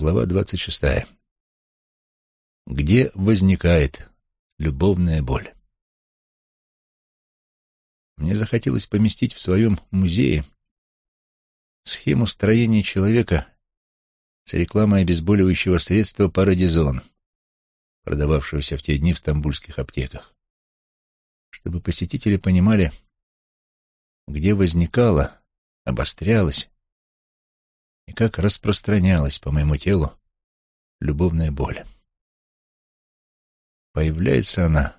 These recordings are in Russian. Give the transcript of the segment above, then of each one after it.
Глава двадцать шестая. Где возникает любовная боль? Мне захотелось поместить в своем музее схему строения человека с рекламой обезболивающего средства парадизон, продававшегося в те дни в стамбульских аптеках, чтобы посетители понимали, где возникала, обострялась и как распространялась по моему телу любовная боль. Появляется она,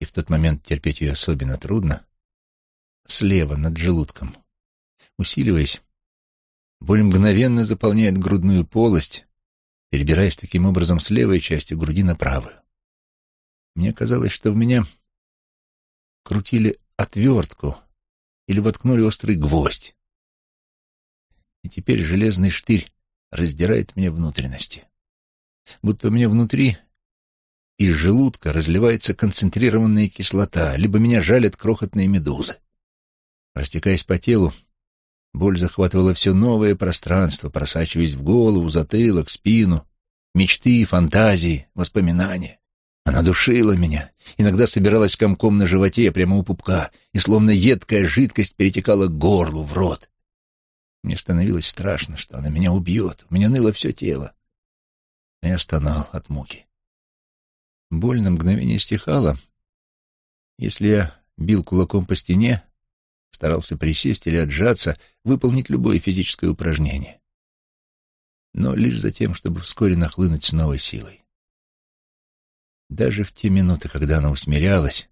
и в тот момент терпеть ее особенно трудно, слева над желудком. Усиливаясь, боль мгновенно заполняет грудную полость, перебираясь таким образом с левой части груди на правую. Мне казалось, что в меня крутили отвертку или воткнули острый гвоздь и теперь железный штырь раздирает мне внутренности. Будто у меня внутри из желудка разливается концентрированная кислота, либо меня жалят крохотные медузы. Растекаясь по телу, боль захватывала все новое пространство, просачиваясь в голову, затылок, спину, мечты, фантазии, воспоминания. Она душила меня, иногда собиралась комком на животе, прямо у пупка, и словно едкая жидкость перетекала к горлу, в рот. Мне становилось страшно, что она меня убьет. У меня ныло все тело. Я стонал от муки. Боль на мгновение стихала. Если я бил кулаком по стене, старался присесть или отжаться, выполнить любое физическое упражнение. Но лишь за тем, чтобы вскоре нахлынуть с новой силой. Даже в те минуты, когда она усмирялась,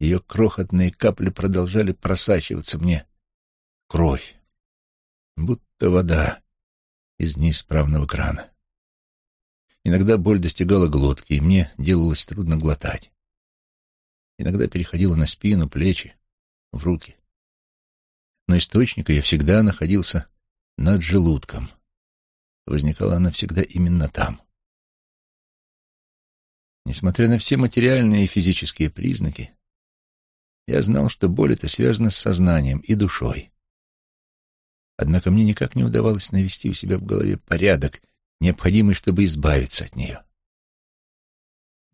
ее крохотные капли продолжали просачиваться мне кровь будто вода из неисправного крана. Иногда боль достигала глотки, и мне делалось трудно глотать. Иногда переходила на спину, плечи, в руки. Но источник ее всегда находился над желудком. Возникала она всегда именно там. Несмотря на все материальные и физические признаки, я знал, что боль эта связана с сознанием и душой. Однако мне никак не удавалось навести у себя в голове порядок, необходимый, чтобы избавиться от нее.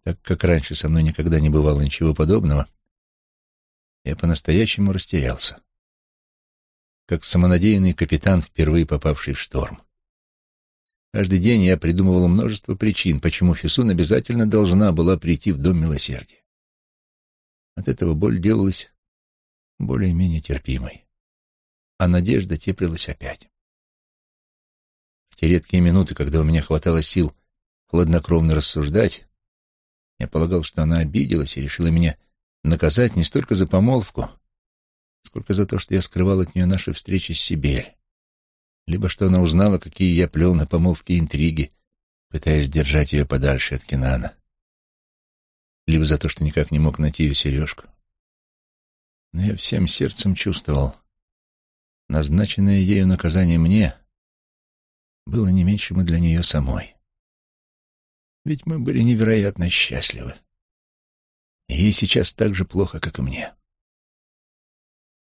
Так как раньше со мной никогда не бывало ничего подобного, я по-настоящему растерялся, как самонадеянный капитан, впервые попавший в шторм. Каждый день я придумывал множество причин, почему Фисун обязательно должна была прийти в Дом Милосердия. От этого боль делалась более-менее терпимой а надежда теплилась опять. В те редкие минуты, когда у меня хватало сил хладнокровно рассуждать, я полагал, что она обиделась и решила меня наказать не столько за помолвку, сколько за то, что я скрывал от нее наши встречи с Сибель, либо что она узнала, какие я плел на помолвке интриги, пытаясь держать ее подальше от Кинана, либо за то, что никак не мог найти ее сережку. Но я всем сердцем чувствовал, назначенное ею наказание мне было не меньшим и для нее самой. Ведь мы были невероятно счастливы. Ей сейчас так же плохо, как и мне.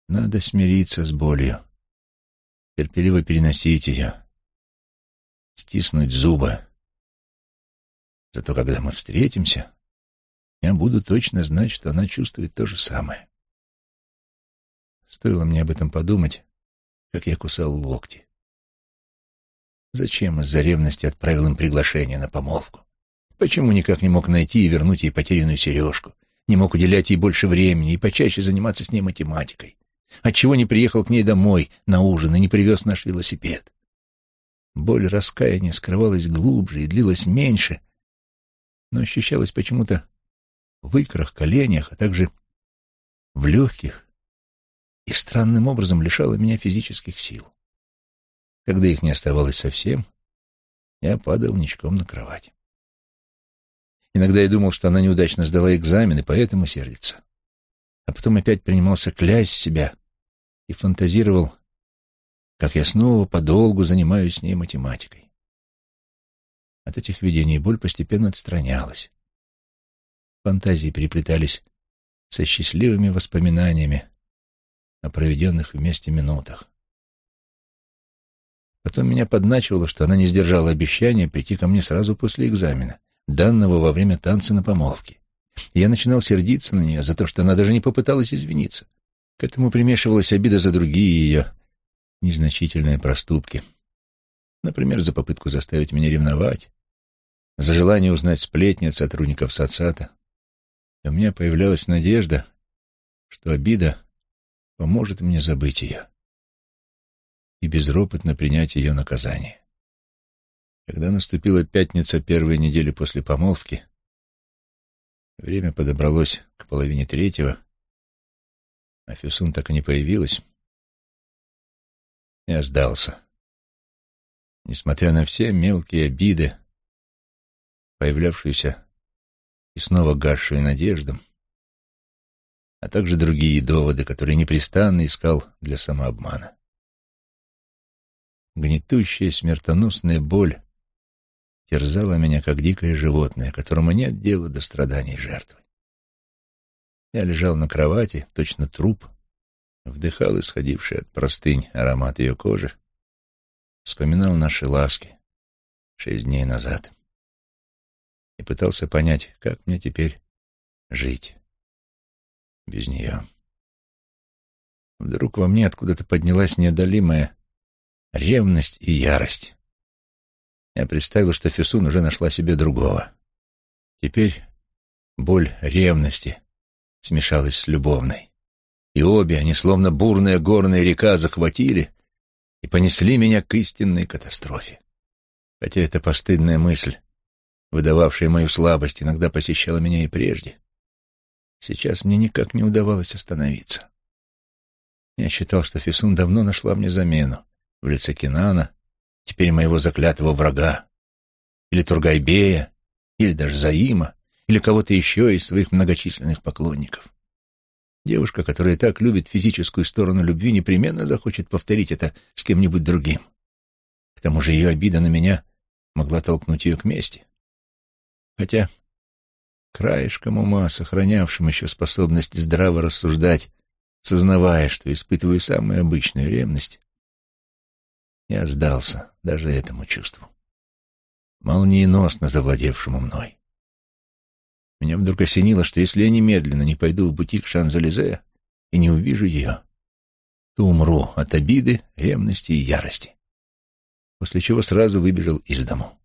Надо смириться с болью, терпеливо переносить ее, стиснуть зубы. Зато когда мы встретимся, я буду точно знать, что она чувствует то же самое. Стоило мне об этом подумать, как я кусал локти. Зачем из-за ревности отправил им приглашение на помолвку? Почему никак не мог найти и вернуть ей потерянную сережку? Не мог уделять ей больше времени и почаще заниматься с ней математикой? Отчего не приехал к ней домой на ужин и не привез наш велосипед? Боль раскаяния скрывалась глубже и длилась меньше, но ощущалась почему-то в икрах, коленях, а также в легких, и странным образом лишала меня физических сил. Когда их не оставалось совсем, я падал ничком на кровать. Иногда я думал, что она неудачно сдала экзамен и поэтому сердится. А потом опять принимался клясть себя и фантазировал, как я снова подолгу занимаюсь с ней математикой. От этих видений боль постепенно отстранялась. Фантазии переплетались со счастливыми воспоминаниями о проведенных вместе минутах. Потом меня подначивало, что она не сдержала обещания прийти ко мне сразу после экзамена, данного во время танца на помолвке. Я начинал сердиться на нее за то, что она даже не попыталась извиниться. К этому примешивалась обида за другие ее незначительные проступки. Например, за попытку заставить меня ревновать, за желание узнать сплетни от сотрудников соцсата. И у меня появлялась надежда, что обида поможет мне забыть ее и безропотно принять ее наказание. Когда наступила пятница первой недели после помолвки, время подобралось к половине третьего, а Фюсун так и не появилась, я сдался. Несмотря на все мелкие обиды, появлявшуюся и снова гасшую надежду, а также другие доводы, которые непрестанно искал для самообмана. Гнетущая смертоносная боль терзала меня, как дикое животное, которому нет дела до страданий жертвы. Я лежал на кровати, точно труп, вдыхал исходивший от простынь аромат ее кожи, вспоминал наши ласки шесть дней назад и пытался понять, как мне теперь жить без нее. Вдруг во мне откуда-то поднялась неодолимая ревность и ярость. Я представил, что Фисун уже нашла себе другого. Теперь боль ревности смешалась с любовной. И обе они, словно бурная горная река, захватили и понесли меня к истинной катастрофе. Хотя эта постыдная мысль, выдававшая мою слабость, иногда посещала меня и прежде. Сейчас мне никак не удавалось остановиться. Я считал, что Фисун давно нашла мне замену, в лице Кинана, теперь моего заклятого врага, или Тургайбея, или даже Заима, или кого-то еще из своих многочисленных поклонников. Девушка, которая так любит физическую сторону любви, непременно захочет повторить это с кем-нибудь другим. К тому же ее обида на меня могла толкнуть ее к мести. Хотя краешком ума, сохранявшим еще способность здраво рассуждать, сознавая, что испытываю самую обычную ревность, я сдался даже этому чувству, молниеносно завладевшему мной. Меня вдруг осенило, что если я немедленно не пойду в бутик Шан-Залезе и не увижу ее, то умру от обиды, ревности и ярости. После чего сразу выбежал из дому.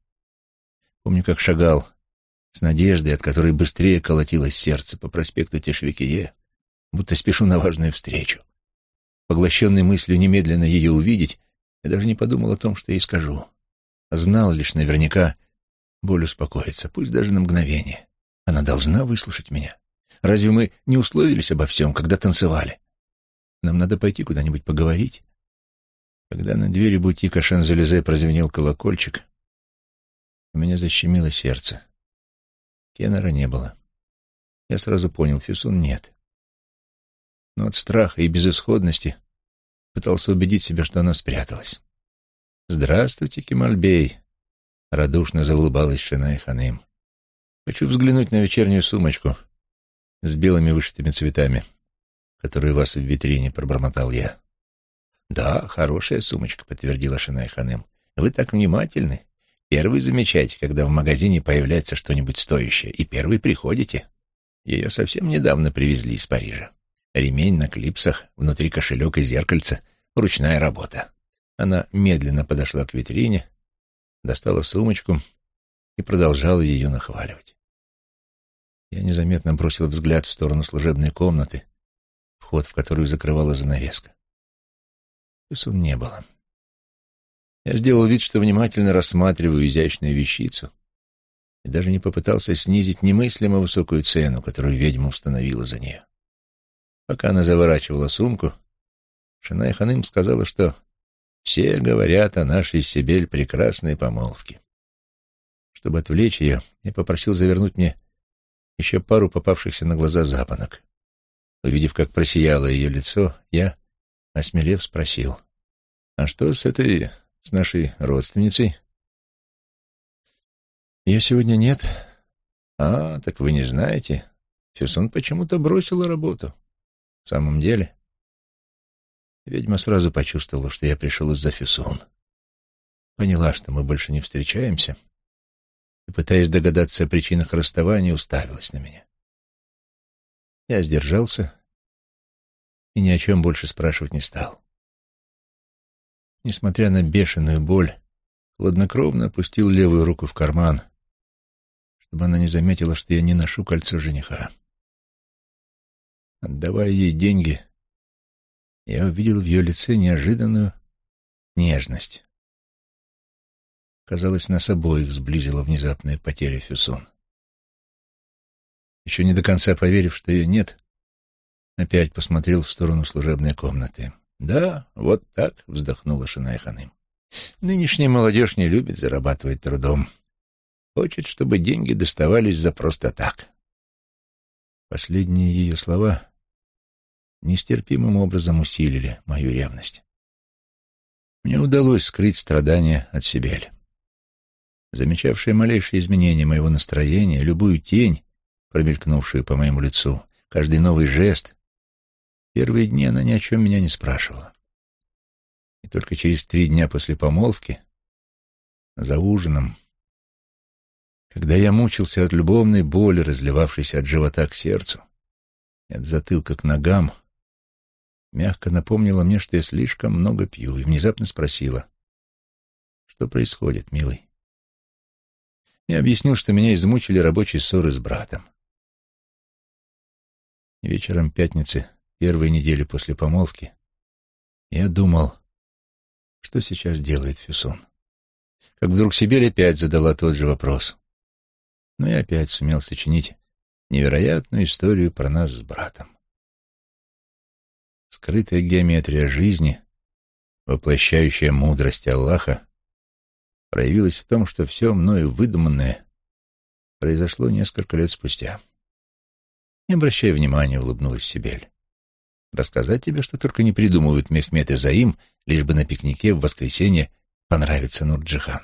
Помню, как шагал с надеждой, от которой быстрее колотилось сердце по проспекту Тешвикие, будто спешу на важную встречу. Поглощенный мыслью немедленно ее увидеть, я даже не подумал о том, что ей скажу. знал лишь наверняка, боль успокоится, пусть даже на мгновение. Она должна выслушать меня. Разве мы не условились обо всем, когда танцевали? Нам надо пойти куда-нибудь поговорить. Когда на двери бутика Шанзелезе прозвенел колокольчик, у меня защемило сердце. Кеннера не было. Я сразу понял, Фюсун нет. Но от страха и безысходности пытался убедить себя, что она спряталась. «Здравствуйте, Кемальбей!» — радушно заулыбалась Шинай Ханым. «Хочу взглянуть на вечернюю сумочку с белыми вышитыми цветами, которую у вас в витрине», — пробормотал я. «Да, хорошая сумочка», — подтвердила Шинай Ханым. «Вы так внимательны. Первый замечаете, когда в магазине появляется что-нибудь стоящее, и первый приходите. Ее совсем недавно привезли из Парижа. Ремень на клипсах, внутри кошелек и зеркальце. Ручная работа. Она медленно подошла к витрине, достала сумочку и продолжала ее нахваливать. Я незаметно бросил взгляд в сторону служебной комнаты, вход в которую закрывала занавеска. Песун не было. Я сделал вид, что внимательно рассматриваю изящную вещицу и даже не попытался снизить немыслимо высокую цену, которую ведьма установила за нее. Пока она заворачивала сумку, Шинай Ханым сказала, что все говорят о нашей Сибель прекрасной помолвке. Чтобы отвлечь ее, я попросил завернуть мне еще пару попавшихся на глаза запонок. Увидев, как просияло ее лицо, я, осмелев, спросил, «А что с этой, с нашей родственницей?» «Ее сегодня нет». «А, так вы не знаете. Фюсон почему-то бросила работу». В самом деле, ведьма сразу почувствовала, что я пришел из-за Фюсон. поняла, что мы больше не встречаемся, и, пытаясь догадаться о причинах расставания, уставилась на меня. Я сдержался и ни о чем больше спрашивать не стал. Несмотря на бешеную боль, хладнокровно опустил левую руку в карман, чтобы она не заметила, что я не ношу кольцо жениха. Отдавая ей деньги, я увидел в ее лице неожиданную нежность. Казалось, нас обоих сблизила внезапная потеря Фюсон. Еще не до конца поверив, что ее нет, опять посмотрел в сторону служебной комнаты. «Да, вот так», — вздохнула Шинайханым. «Нынешняя молодежь не любит зарабатывать трудом. Хочет, чтобы деньги доставались за просто так». Последние ее слова нестерпимым образом усилили мою ревность. Мне удалось скрыть страдания от Сибель. Замечавшая малейшие изменения моего настроения, любую тень, промелькнувшую по моему лицу, каждый новый жест, первые дни она ни о чем меня не спрашивала. И только через три дня после помолвки, за ужином, когда я мучился от любовной боли, разливавшейся от живота к сердцу, и от затылка к ногам, мягко напомнила мне, что я слишком много пью, и внезапно спросила, что происходит, милый. Я объяснил, что меня измучили рабочие ссоры с братом. Вечером пятницы, первой недели после помолвки, я думал, что сейчас делает Фюсон. Как вдруг Сибель опять задала тот же вопрос. Но я опять сумел сочинить невероятную историю про нас с братом. Скрытая геометрия жизни, воплощающая мудрость Аллаха, проявилась в том, что все мною выдуманное произошло несколько лет спустя. Не обращай внимания, улыбнулась Сибель. Рассказать тебе, что только не придумывают Мехмед и Заим, лишь бы на пикнике в воскресенье понравится Нурджихан.